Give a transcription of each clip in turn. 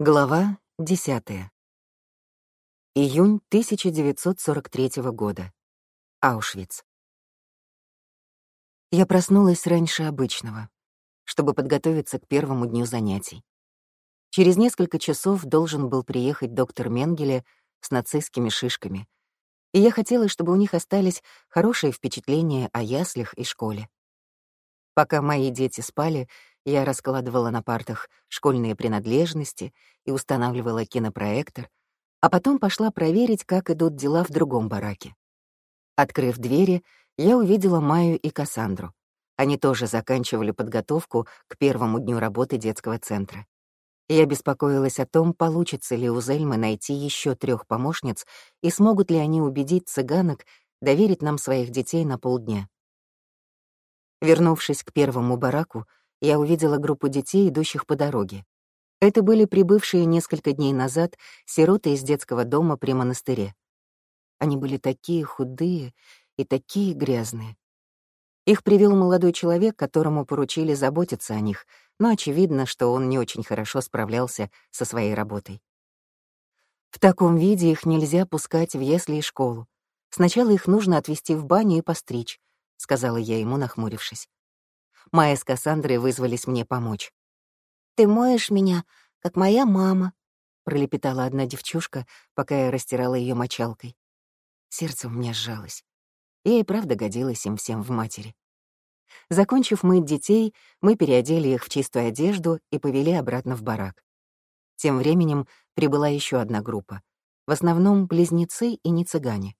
Глава 10. Июнь 1943 года. Аушвиц. Я проснулась раньше обычного, чтобы подготовиться к первому дню занятий. Через несколько часов должен был приехать доктор Менгеле с нацистскими шишками, и я хотела, чтобы у них остались хорошие впечатления о яслях и школе. Пока мои дети спали, я раскладывала на партах школьные принадлежности и устанавливала кинопроектор, а потом пошла проверить, как идут дела в другом бараке. Открыв двери, я увидела Майю и Кассандру. Они тоже заканчивали подготовку к первому дню работы детского центра. Я беспокоилась о том, получится ли у Зельмы найти еще трех помощниц и смогут ли они убедить цыганок доверить нам своих детей на полдня. Вернувшись к первому бараку, я увидела группу детей, идущих по дороге. Это были прибывшие несколько дней назад сироты из детского дома при монастыре. Они были такие худые и такие грязные. Их привел молодой человек, которому поручили заботиться о них, но очевидно, что он не очень хорошо справлялся со своей работой. В таком виде их нельзя пускать в ясли и школу. Сначала их нужно отвезти в баню и постричь, — сказала я ему, нахмурившись. Майя с Кассандрой вызвались мне помочь. «Ты моешь меня, как моя мама», — пролепетала одна девчушка, пока я растирала ее мочалкой. Сердце у меня сжалось. Я и правда годилась им всем в матери. Закончив мыть детей, мы переодели их в чистую одежду и повели обратно в барак. Тем временем прибыла еще одна группа. В основном близнецы и не цыгане.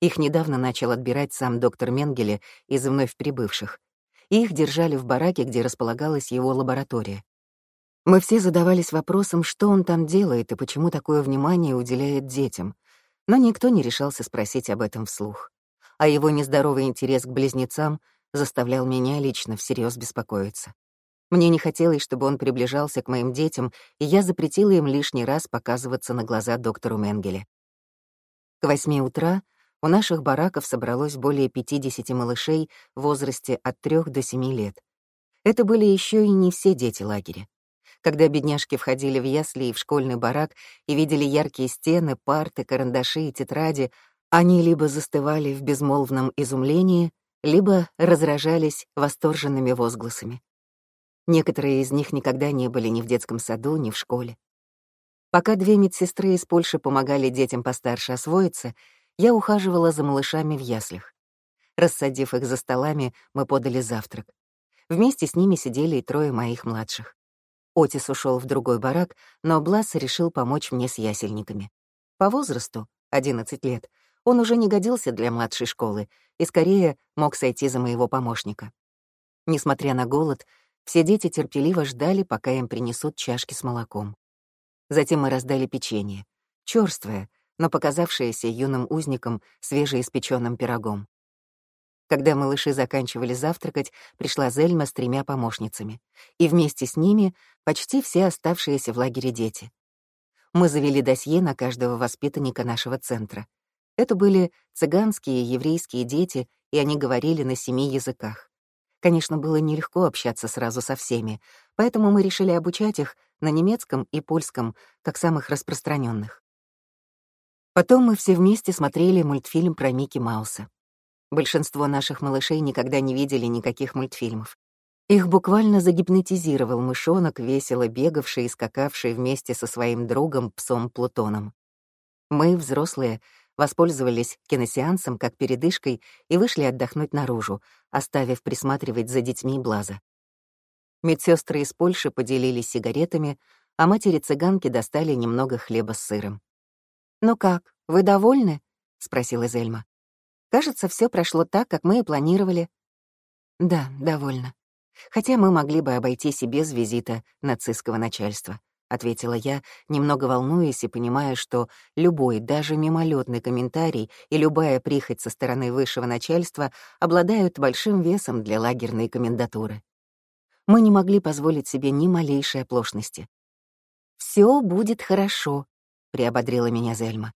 Их недавно начал отбирать сам доктор Менгеле из вновь прибывших, их держали в бараке, где располагалась его лаборатория. Мы все задавались вопросом, что он там делает и почему такое внимание уделяет детям, но никто не решался спросить об этом вслух. А его нездоровый интерес к близнецам заставлял меня лично всерьез беспокоиться. Мне не хотелось, чтобы он приближался к моим детям, и я запретила им лишний раз показываться на глаза доктору Менгеле. К восьми утра у наших бараков собралось более 50 малышей в возрасте от 3 до 7 лет. Это были еще и не все дети лагеря. Когда бедняжки входили в ясли и в школьный барак и видели яркие стены, парты, карандаши и тетради, они либо застывали в безмолвном изумлении, либо разражались восторженными возгласами. Некоторые из них никогда не были ни в детском саду, ни в школе. Пока две медсестры из Польши помогали детям постарше освоиться, я ухаживала за малышами в яслях. Рассадив их за столами, мы подали завтрак. Вместе с ними сидели и трое моих младших. Отис ушел в другой барак, но Блас решил помочь мне с ясельниками. По возрасту, 11 лет, он уже не годился для младшей школы и скорее мог сойти за моего помощника. Несмотря на голод, все дети терпеливо ждали, пока им принесут чашки с молоком. Затем мы раздали печенье, черствое, но показавшееся юным узником свежеиспеченным пирогом. Когда малыши заканчивали завтракать, пришла Зельма с тремя помощницами, и вместе с ними почти все оставшиеся в лагере дети. Мы завели досье на каждого воспитанника нашего центра. Это были цыганские и еврейские дети, и они говорили на семи языках. Конечно, было нелегко общаться сразу со всеми, поэтому мы решили обучать их на немецком и польском как самых распространенных. Потом мы все вместе смотрели мультфильм про Микки Мауса. Большинство наших малышей никогда не видели никаких мультфильмов. Их буквально загипнотизировал мышонок, весело бегавший и скакавший вместе со своим другом, псом Плутоном. Мы, взрослые, воспользовались киносеансом как передышкой и вышли отдохнуть наружу, оставив присматривать за детьми Блаза. Медсестры из Польши поделились сигаретами, а матери-цыганки достали немного хлеба с сыром. «Ну как, вы довольны?» — спросила Зельма. «Кажется, все прошло так, как мы и планировали». «Да, довольно. Хотя мы могли бы обойтись и без визита нацистского начальства», — ответила я, немного волнуясь и понимая, что любой, даже мимолетный комментарий и любая прихоть со стороны высшего начальства обладают большим весом для лагерной комендатуры. Мы не могли позволить себе ни малейшей оплошности. Все будет хорошо», приободрила меня Зельма.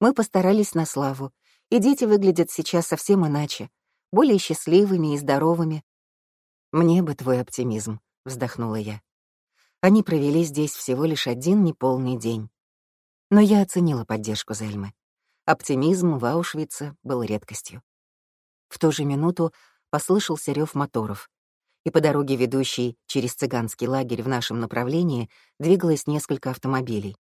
Мы постарались на славу, и дети выглядят сейчас совсем иначе, более счастливыми и здоровыми. «Мне бы твой оптимизм», — вздохнула я. Они провели здесь всего лишь один неполный день. Но я оценила поддержку Зельмы. Оптимизм в Аушвице был редкостью. В ту же минуту послышался рев моторов, и по дороге, ведущей через цыганский лагерь в нашем направлении, двигалось несколько автомобилей.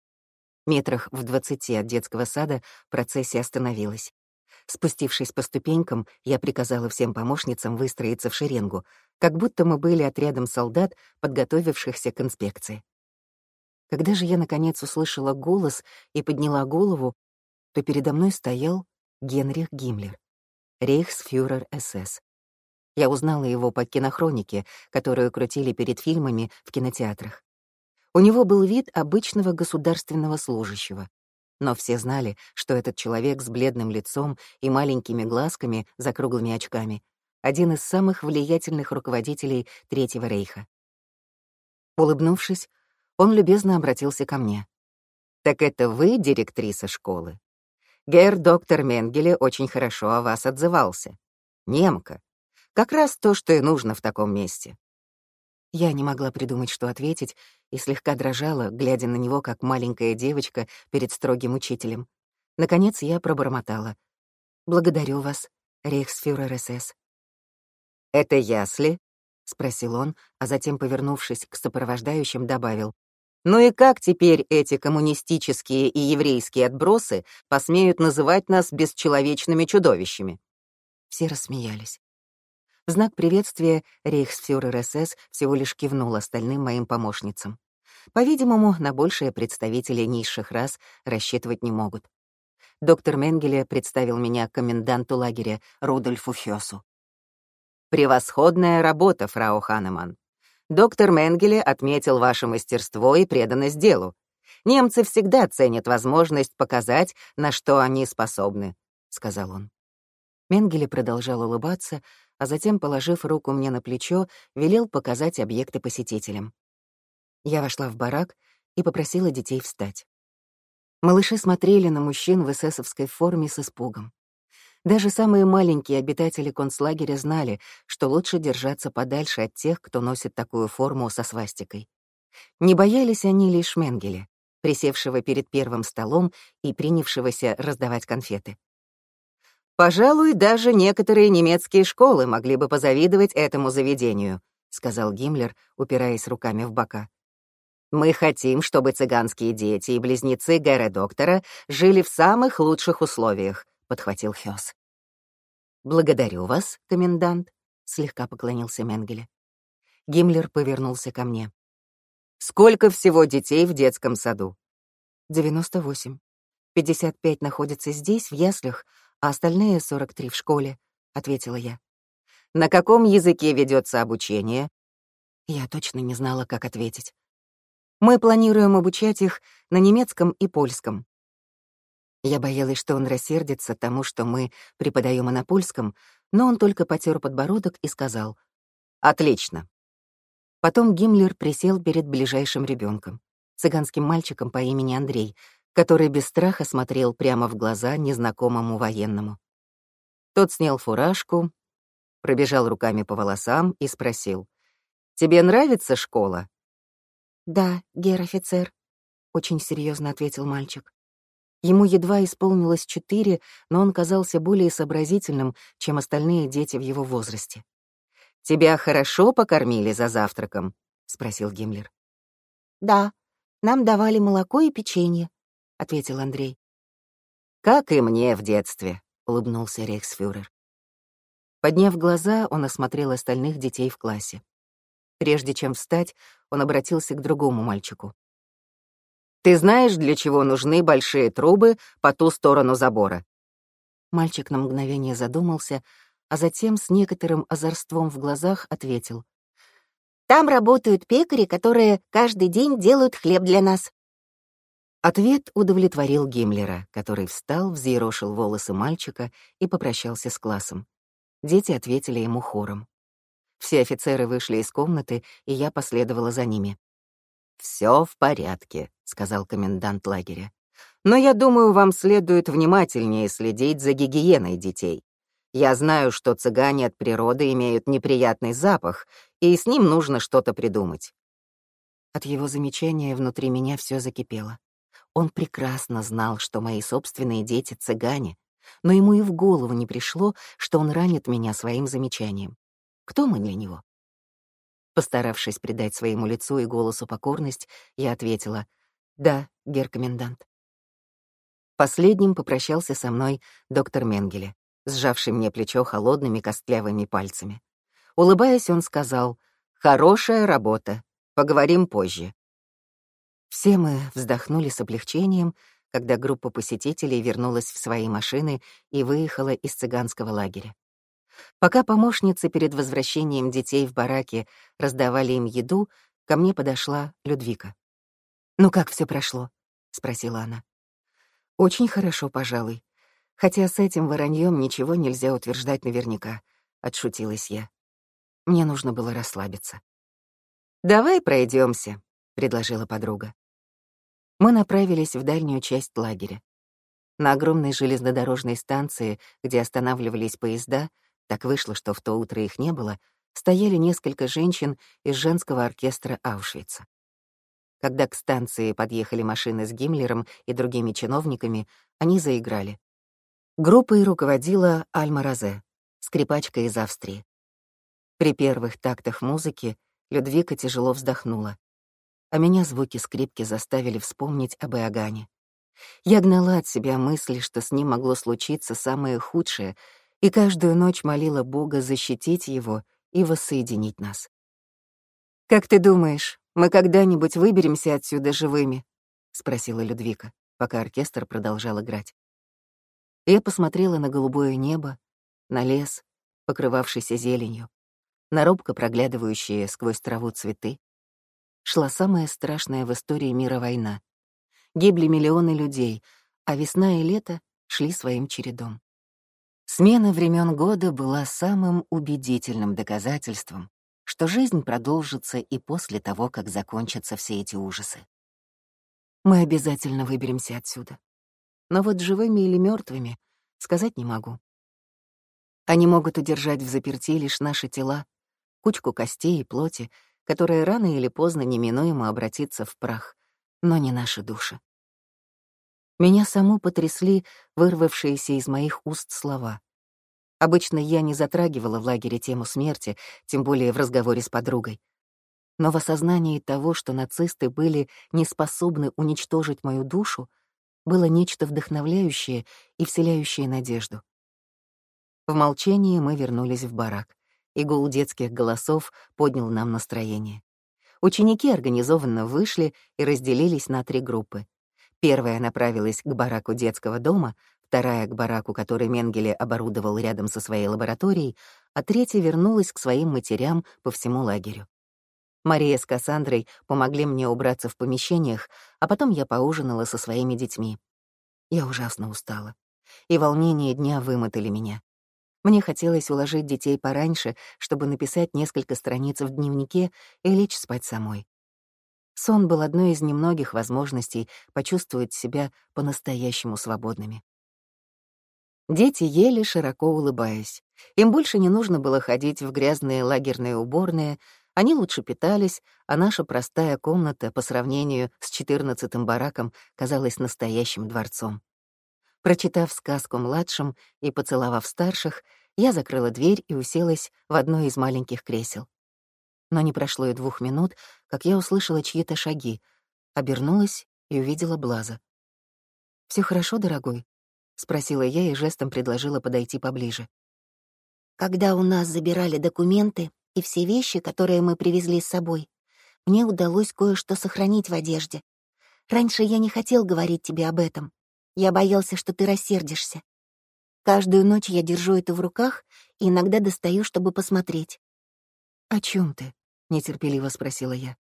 Метрах в двадцати от детского сада процессия остановилась. Спустившись по ступенькам, я приказала всем помощницам выстроиться в шеренгу, как будто мы были отрядом солдат, подготовившихся к инспекции. Когда же я, наконец, услышала голос и подняла голову, то передо мной стоял Генрих Гиммлер, рейхсфюрер СС. Я узнала его по кинохронике, которую крутили перед фильмами в кинотеатрах. У него был вид обычного государственного служащего. Но все знали, что этот человек с бледным лицом и маленькими глазками за круглыми очками — один из самых влиятельных руководителей Третьего рейха. Улыбнувшись, он любезно обратился ко мне. «Так это вы директриса школы? Гер доктор Менгеле очень хорошо о вас отзывался. Немка. Как раз то, что и нужно в таком месте. Я не могла придумать, что ответить, и слегка дрожала, глядя на него, как маленькая девочка перед строгим учителем. Наконец я пробормотала. «Благодарю вас, рейхсфюрер СС». «Это ясли?» — спросил он, а затем, повернувшись к сопровождающим, добавил. «Ну и как теперь эти коммунистические и еврейские отбросы посмеют называть нас бесчеловечными чудовищами?» Все рассмеялись. Знак приветствия рейхсфюрер СС всего лишь кивнул остальным моим помощницам. По-видимому, на большие представители низших рас рассчитывать не могут. Доктор Менгеле представил меня коменданту лагеря Рудольфу Хёсу. «Превосходная работа, фрау Ханеман. Доктор Менгеле отметил ваше мастерство и преданность делу. Немцы всегда ценят возможность показать, на что они способны», — сказал он. Менгеле продолжал улыбаться, а затем, положив руку мне на плечо, велел показать объекты посетителям. Я вошла в барак и попросила детей встать. Малыши смотрели на мужчин в эсэсовской форме с испугом. Даже самые маленькие обитатели концлагеря знали, что лучше держаться подальше от тех, кто носит такую форму со свастикой. Не боялись они лишь Менгеля, присевшего перед первым столом и принявшегося раздавать конфеты. «Пожалуй, даже некоторые немецкие школы могли бы позавидовать этому заведению», сказал Гиммлер, упираясь руками в бока. «Мы хотим, чтобы цыганские дети и близнецы Гэра Доктора жили в самых лучших условиях», подхватил Хёс. «Благодарю вас, комендант», — слегка поклонился Менгеле. Гиммлер повернулся ко мне. «Сколько всего детей в детском саду?» «98. 55 находятся здесь, в яслях, а остальные — 43 в школе», — ответила я. «На каком языке ведется обучение?» Я точно не знала, как ответить. «Мы планируем обучать их на немецком и польском». Я боялась, что он рассердится тому, что мы преподаем и на польском, но он только потер подбородок и сказал «Отлично». Потом Гиммлер присел перед ближайшим ребенком, цыганским мальчиком по имени Андрей, который без страха смотрел прямо в глаза незнакомому военному. Тот снял фуражку, пробежал руками по волосам и спросил. «Тебе нравится школа?» «Да, гер-офицер», — очень серьезно ответил мальчик. Ему едва исполнилось четыре, но он казался более сообразительным, чем остальные дети в его возрасте. «Тебя хорошо покормили за завтраком?» — спросил Гиммлер. «Да, нам давали молоко и печенье», — ответил Андрей. «Как и мне в детстве», — улыбнулся рейхсфюрер. Подняв глаза, он осмотрел остальных детей в классе. Прежде чем встать, он обратился к другому мальчику. «Ты знаешь, для чего нужны большие трубы по ту сторону забора?» Мальчик на мгновение задумался, а затем с некоторым озорством в глазах ответил. «Там работают пекари, которые каждый день делают хлеб для нас». Ответ удовлетворил Гиммлера, который встал, взъерошил волосы мальчика и попрощался с классом. Дети ответили ему хором. Все офицеры вышли из комнаты, и я последовала за ними. «Всё в порядке», — сказал комендант лагеря. «Но я думаю, вам следует внимательнее следить за гигиеной детей. Я знаю, что цыгане от природы имеют неприятный запах, и с ним нужно что-то придумать». От его замечания внутри меня всё закипело. Он прекрасно знал, что мои собственные дети — цыгане, но ему и в голову не пришло, что он ранит меня своим замечанием. Кто мы для него? Постаравшись придать своему лицу и голосу покорность, я ответила «Да, геркомендант». Последним попрощался со мной доктор Менгеле, сжавший мне плечо холодными костлявыми пальцами. Улыбаясь, он сказал «Хорошая работа, поговорим позже». Все мы вздохнули с облегчением, когда группа посетителей вернулась в свои машины и выехала из цыганского лагеря. Пока помощницы перед возвращением детей в бараке раздавали им еду, ко мне подошла Людвика. «Ну как все прошло?» — спросила она. «Очень хорошо, пожалуй. Хотя с этим вороньем ничего нельзя утверждать наверняка», — отшутилась я. Мне нужно было расслабиться. «Давай пройдемся, предложила подруга. Мы направились в дальнюю часть лагеря. На огромной железнодорожной станции, где останавливались поезда, так вышло, что в то утро их не было, стояли несколько женщин из женского оркестра Аушвица. Когда к станции подъехали машины с Гиммлером и другими чиновниками, они заиграли. Группой руководила Альма Розе, скрипачка из Австрии. При первых тактах музыки Людвика тяжело вздохнула. А меня звуки скрипки заставили вспомнить об Иоганне. Я гнала от себя мысли, что с ним могло случиться самое худшее, и каждую ночь молила Бога защитить его и воссоединить нас. «Как ты думаешь, мы когда-нибудь выберемся отсюда живыми?» — спросила Людвика, пока оркестр продолжал играть. Я посмотрела на голубое небо, на лес, покрывавшийся зеленью, на робко проглядывающие сквозь траву цветы, шла самая страшная в истории мира война. Гибли миллионы людей, а весна и лето шли своим чередом. Смена времен года была самым убедительным доказательством, что жизнь продолжится и после того, как закончатся все эти ужасы. Мы обязательно выберемся отсюда. Но вот живыми или мертвыми сказать не могу. Они могут удержать в заперти лишь наши тела, кучку костей и плоти, которая рано или поздно неминуемо обратится в прах, но не наши души. Меня саму потрясли вырвавшиеся из моих уст слова. Обычно я не затрагивала в лагере тему смерти, тем более в разговоре с подругой. Но в осознании того, что нацисты были не способны уничтожить мою душу, было нечто вдохновляющее и вселяющее надежду. В молчании мы вернулись в барак и гул детских голосов поднял нам настроение. Ученики организованно вышли и разделились на три группы. Первая направилась к бараку детского дома, вторая — к бараку, который Менгеле оборудовал рядом со своей лабораторией, а третья вернулась к своим матерям по всему лагерю. Мария с Кассандрой помогли мне убраться в помещениях, а потом я поужинала со своими детьми. Я ужасно устала, и волнение дня вымотали меня. Мне хотелось уложить детей пораньше, чтобы написать несколько страниц в дневнике и лечь спать самой. Сон был одной из немногих возможностей почувствовать себя по-настоящему свободными. Дети ели, широко улыбаясь. Им больше не нужно было ходить в грязные лагерные уборные, они лучше питались, а наша простая комната по сравнению с четырнадцатым бараком казалась настоящим дворцом. Прочитав сказку младшим и поцеловав старших, я закрыла дверь и уселась в одно из маленьких кресел. Но не прошло и двух минут, как я услышала чьи-то шаги, обернулась и увидела Блаза. Все хорошо, дорогой?» — спросила я и жестом предложила подойти поближе. «Когда у нас забирали документы и все вещи, которые мы привезли с собой, мне удалось кое-что сохранить в одежде. Раньше я не хотел говорить тебе об этом, я боялся, что ты рассердишься. Каждую ночь я держу это в руках и иногда достаю, чтобы посмотреть. «О чем ты?» — нетерпеливо спросила я.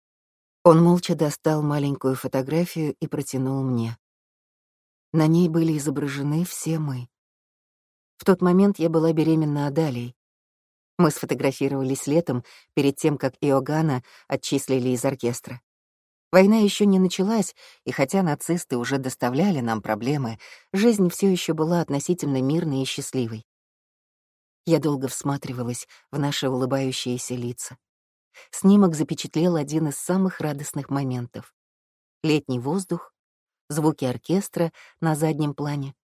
Он молча достал маленькую фотографию и протянул мне. На ней были изображены все мы. В тот момент я была беременна Адалией. Мы сфотографировались летом, перед тем, как Иоганна отчислили из оркестра. Война еще не началась, и хотя нацисты уже доставляли нам проблемы, жизнь все еще была относительно мирной и счастливой. Я долго всматривалась в наши улыбающиеся лица. Снимок запечатлел один из самых радостных моментов. Летний воздух, звуки оркестра на заднем плане,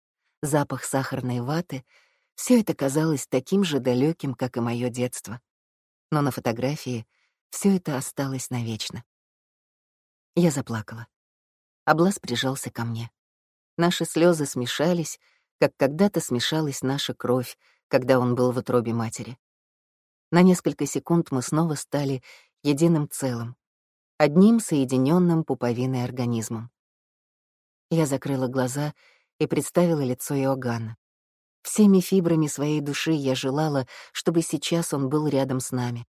запах сахарной ваты — все это казалось таким же далеким, как и мое детство. Но на фотографии все это осталось навечно. Я заплакала. Облас прижался ко мне. Наши слезы смешались, как когда-то смешалась наша кровь, когда он был в утробе матери. На несколько секунд мы снова стали единым целым, одним соединенным пуповиной организмом. Я закрыла глаза и представила лицо Иоганна. Всеми фибрами своей души я желала, чтобы сейчас он был рядом с нами.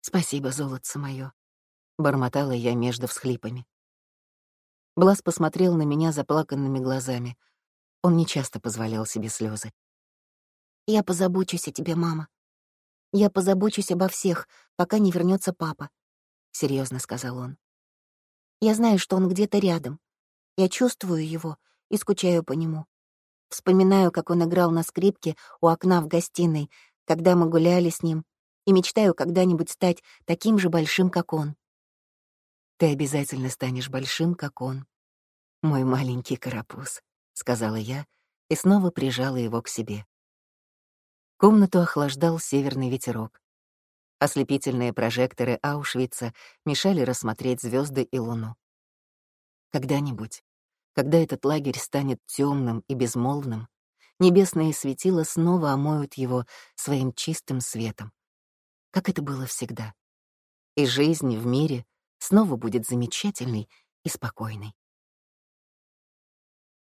«Спасибо, золотце моё», бормотала я между всхлипами. Блас посмотрел на меня заплаканными глазами. Он нечасто позволял себе слезы. «Я позабочусь о тебе, мама. Я позабочусь обо всех, пока не вернется папа», — серьезно сказал он. «Я знаю, что он где-то рядом. Я чувствую его и скучаю по нему. Вспоминаю, как он играл на скрипке у окна в гостиной, когда мы гуляли с ним, и мечтаю когда-нибудь стать таким же большим, как он. Ты обязательно станешь большим, как он. Мой маленький карапуз, — сказала я и снова прижала его к себе. Комнату охлаждал северный ветерок. Ослепительные прожекторы Аушвица мешали рассмотреть звезды и луну. Когда-нибудь, когда этот лагерь станет темным и безмолвным, небесные светила снова омоют его своим чистым светом. Как это было всегда. И жизнь в мире — снова будет замечательной и спокойной.